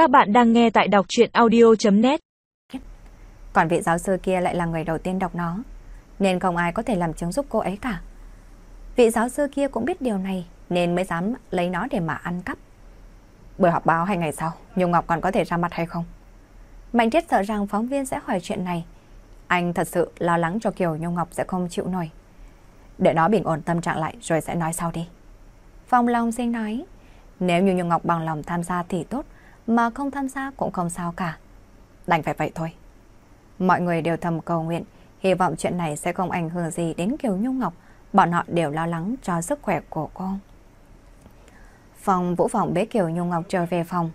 Các bạn đang nghe tại đọc chuyện audio.net Còn vị giáo sư kia lại là người đầu tiên đọc nó, nên không ai có thể làm chứng giúp cô ấy cả. Vị giáo sư kia cũng biết điều này, nên mới dám lấy nó để mà ăn cắp. Buổi họp báo hai ngày sau, Nhung Ngọc còn có thể ra mặt hay không? Mạnh thiết sợ rằng phóng viên sẽ hỏi chuyện này. Anh thật sự lo lắng cho Kiều Nhung Ngọc sẽ không chịu nổi. Để nó bình ổn tâm trạng lại rồi sẽ nói sau đi. Phong Long sinh nói, nếu như Nhung Ngọc bằng lòng tham gia thì tốt, mà không tham gia cũng không sao cả. Đành phải vậy thôi. Mọi người đều thầm cầu nguyện, hy vọng chuyện này sẽ không ảnh hưởng gì đến Kiều Nhung Ngọc. Bọn họ đều lo lắng cho sức khỏe của cô. Phòng Vũ phòng bế Kiều Nhung Ngọc trở về phòng,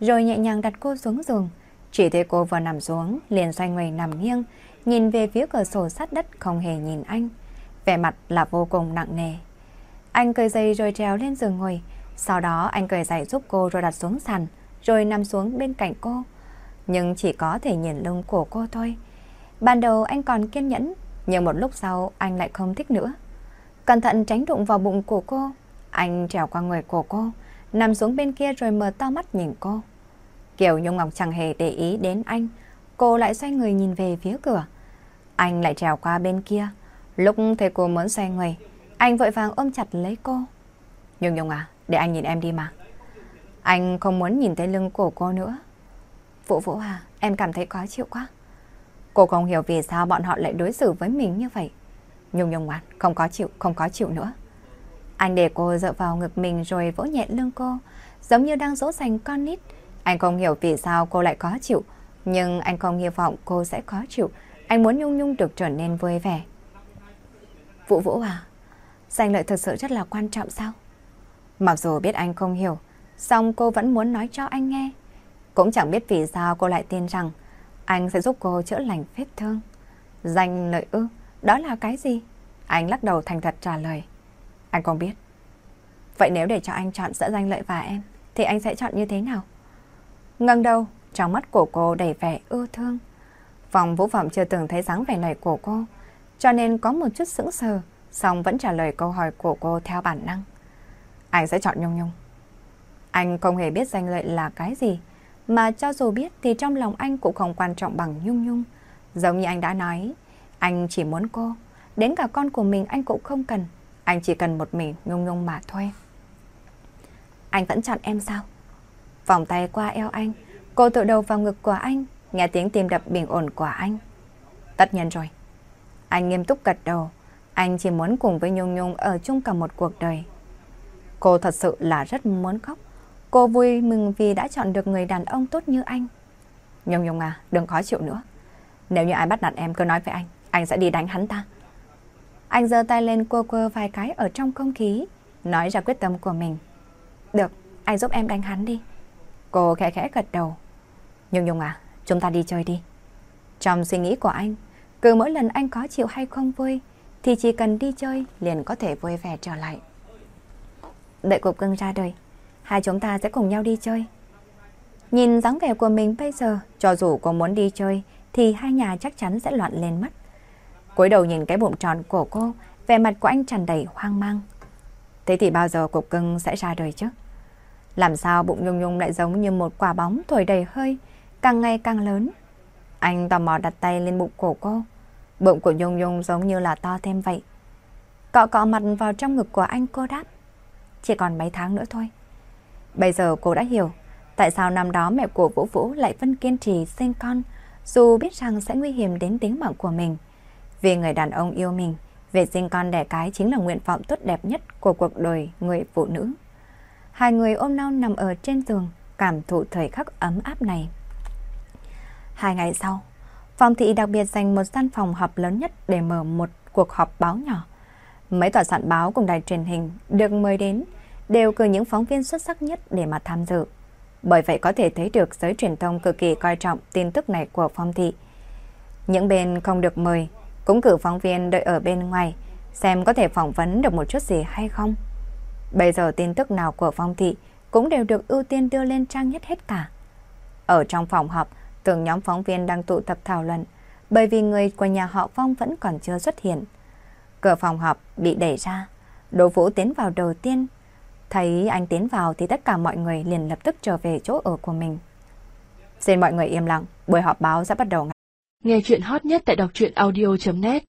rồi nhẹ nhàng đặt cô xuống giường. Chỉ thấy cô vừa nằm xuống, liền xoay người nằm nghiêng, nhìn về phía cửa sổ sát đất không hề nhìn anh. Vẻ mặt là vô cùng nặng nề. Anh cười dây rồi trèo lên giường ngồi, sau đó anh cười giày giúp cô rồi đặt xuống sàn, rồi nằm xuống bên cạnh cô. Nhưng chỉ có thể nhìn lưng của cô thôi. Ban đầu anh còn kiên nhẫn, nhưng một lúc sau anh lại không thích nữa. Cẩn thận tránh đụng vào bụng của cô, anh trèo qua người của cô, nằm xuống bên kia rồi mở to mắt nhìn cô. Kiều Nhung Ngọc chẳng hề để ý đến anh, cô lại xoay người nhìn về phía cửa. Anh lại trèo qua bên kia, lúc thấy cô muốn xoay người, anh vội vàng ôm chặt lấy cô. Nhung Nhung à, để anh nhìn em đi mà. Anh không muốn nhìn thấy lưng của cô nữa. Vũ Vũ à, em cảm thấy khó chịu quá. Cô không hiểu vì sao bọn họ lại đối xử với mình như vậy. Nhung nhung ngoan, không có chịu, không có chịu nữa. Anh để cô dựa vào ngực mình rồi vỗ nhẹ lưng cô, giống như đang dỗ dành con nít. Anh không hiểu vì sao cô lại khó chịu, nhưng anh không hy vọng cô sẽ khó chịu. Anh muốn Nhung Nhung được trở nên vui vẻ. Vũ Vũ à, giành lợi thực sự rất là quan trọng sao? Mặc dù biết anh không hiểu, Xong cô vẫn muốn nói cho anh nghe. Cũng chẳng biết vì sao cô lại tin rằng anh sẽ giúp cô chữa lành vết thương. Danh lợi ư, đó là cái gì? Anh lắc đầu thành thật trả lời. Anh không biết. Vậy nếu để cho anh chọn giữa danh lợi và em, thì anh sẽ chọn như thế nào? Ngân đầu, trong mắt của cô đầy vẻ ưu thương. Phòng vũ phẩm chưa từng thấy dáng vẻ này của cô, cho nên có một chút sững sờ, xong vẫn trả lời câu hỏi của cô theo bản năng. Anh sẽ chọn Nhung Nhung. Anh không hề biết danh lợi là cái gì, mà cho dù biết thì trong lòng anh cũng không quan trọng bằng Nhung Nhung. Giống như anh đã nói, anh chỉ muốn cô, đến cả con của mình anh cũng không cần, anh chỉ cần một mình Nhung Nhung mà thôi. Anh vẫn chọn em sao? Vòng tay qua eo anh, cô tựa đầu vào ngực của anh, nghe tiếng tim đập bình ổn của anh. Tất nhiên rồi. Anh nghiêm túc gật đầu, anh chỉ muốn cùng với Nhung Nhung ở chung cả một cuộc đời. Cô thật sự là rất muốn khóc. Cô vui mừng vì đã chọn được người đàn ông tốt như anh. Nhung Nhung à, đừng khó chịu nữa. Nếu như ai bắt nạt em cứ nói với anh, anh sẽ đi đánh hắn ta. Anh giơ tay lên quơ quơ vài cái ở trong không khí, nói ra quyết tâm của mình. Được, anh giúp em đánh hắn đi. Cô khẽ khẽ gật đầu. Nhung Nhung à, chúng ta đi chơi đi. Trong suy nghĩ của anh, cứ mỗi lần anh có chịu hay không vui, thì chỉ cần đi chơi liền có thể vui vẻ trở lại. Đợi cục cưng ra đời, hai chúng ta sẽ cùng nhau đi chơi. Nhìn dáng vẻ của mình bây giờ, cho dù có muốn đi chơi, thì hai nhà chắc chắn sẽ loạn lên mất. cúi đầu nhìn cái bụng tròn của cô, vẻ mặt của anh tràn đầy hoang mang. Thế thì bao giờ cục cưng sẽ ra đời chứ? Làm sao bụng Nhung Nhung lại giống như một quả bóng thổi đầy hơi, càng ngày càng lớn. Anh tò mò đặt tay lên bụng của cô. Bụng của Nhung Nhung giống như là to thêm vậy. Cọ cọ mặt vào trong ngực của anh cô đáp. Chỉ còn mấy tháng nữa thôi. Bây giờ cô đã hiểu tại sao năm đó mẹ của Vũ Vũ lại vẫn kiên trì sinh con dù biết rằng sẽ nguy hiểm đến tính mạng của mình. Vì người đàn ông yêu mình, việc sinh con đẻ cái chính là nguyện vọng tốt đẹp nhất của cuộc đời người phụ nữ. Hai người ôm nhau nằm ở trên giường, cảm thụ thời khắc ấm áp này. Hai ngày sau, phòng thị đặc biệt dành một gian phòng họp lớn nhất để mở một cuộc họp báo nhỏ. Mấy tòa soạn báo cùng đài truyền hình được mời đến, đều cử những phóng viên xuất sắc nhất để mà tham dự. Bởi vậy có thể thấy được giới truyền thông cực kỳ coi trọng tin tức này của phong thị. Những bên không được mời cũng cử phóng viên đợi ở bên ngoài xem có thể phỏng vấn được một chút gì hay không. Bây giờ tin tức nào của phong thị cũng đều được ưu tiên đưa lên trang nhất hết cả. Ở trong phòng họp, từng nhóm phóng viên đang tụ tập thảo luận bởi vì người của nhà họ Phong vẫn còn chưa xuất hiện. Cửa phòng họp bị đẩy ra, Đỗ Vũ tiến vào đầu tiên Thấy anh tiến vào thì tất cả mọi người liền lập tức trở về chỗ ở của mình. Xin mọi người im lặng, buổi họp báo sẽ bắt đầu. Nghe chuyện hot nhất tại đọc truyện audio.net